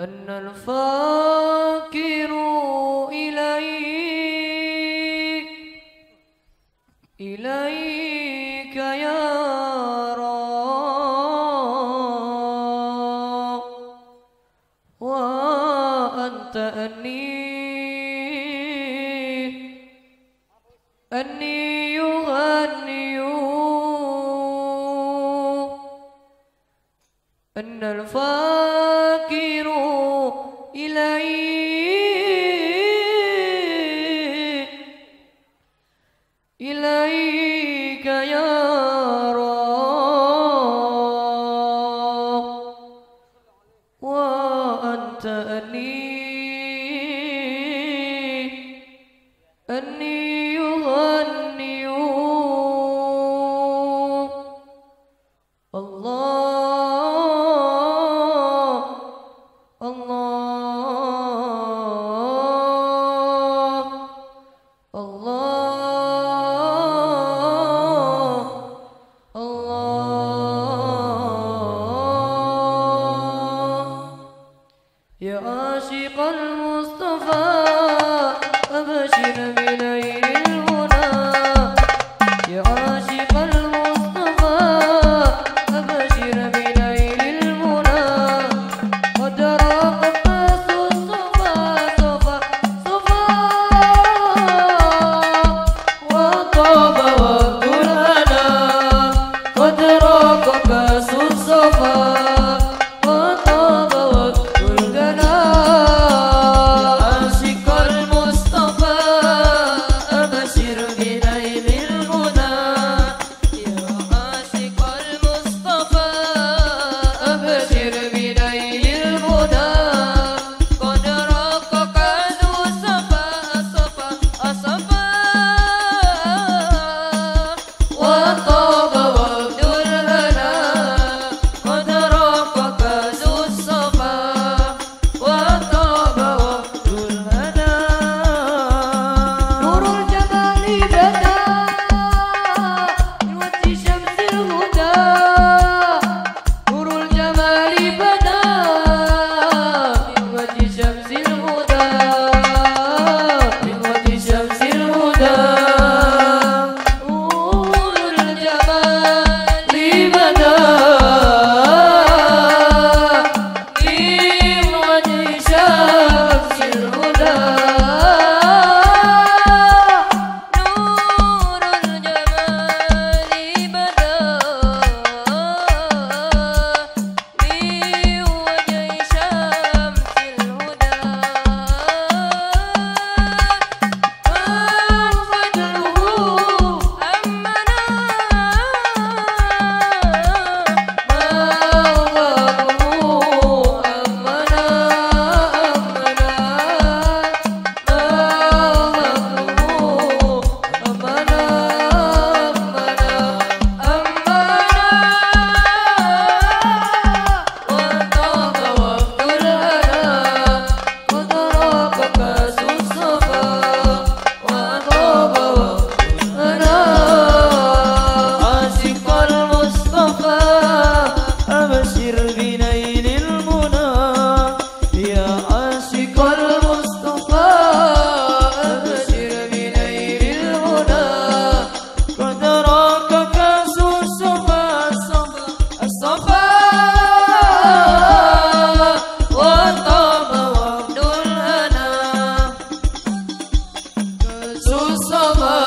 أن الفاكر إليك إليك يا رب. وأنت أني أني يغني إليك يا رب وأنت أني أني يغني. الله Susamam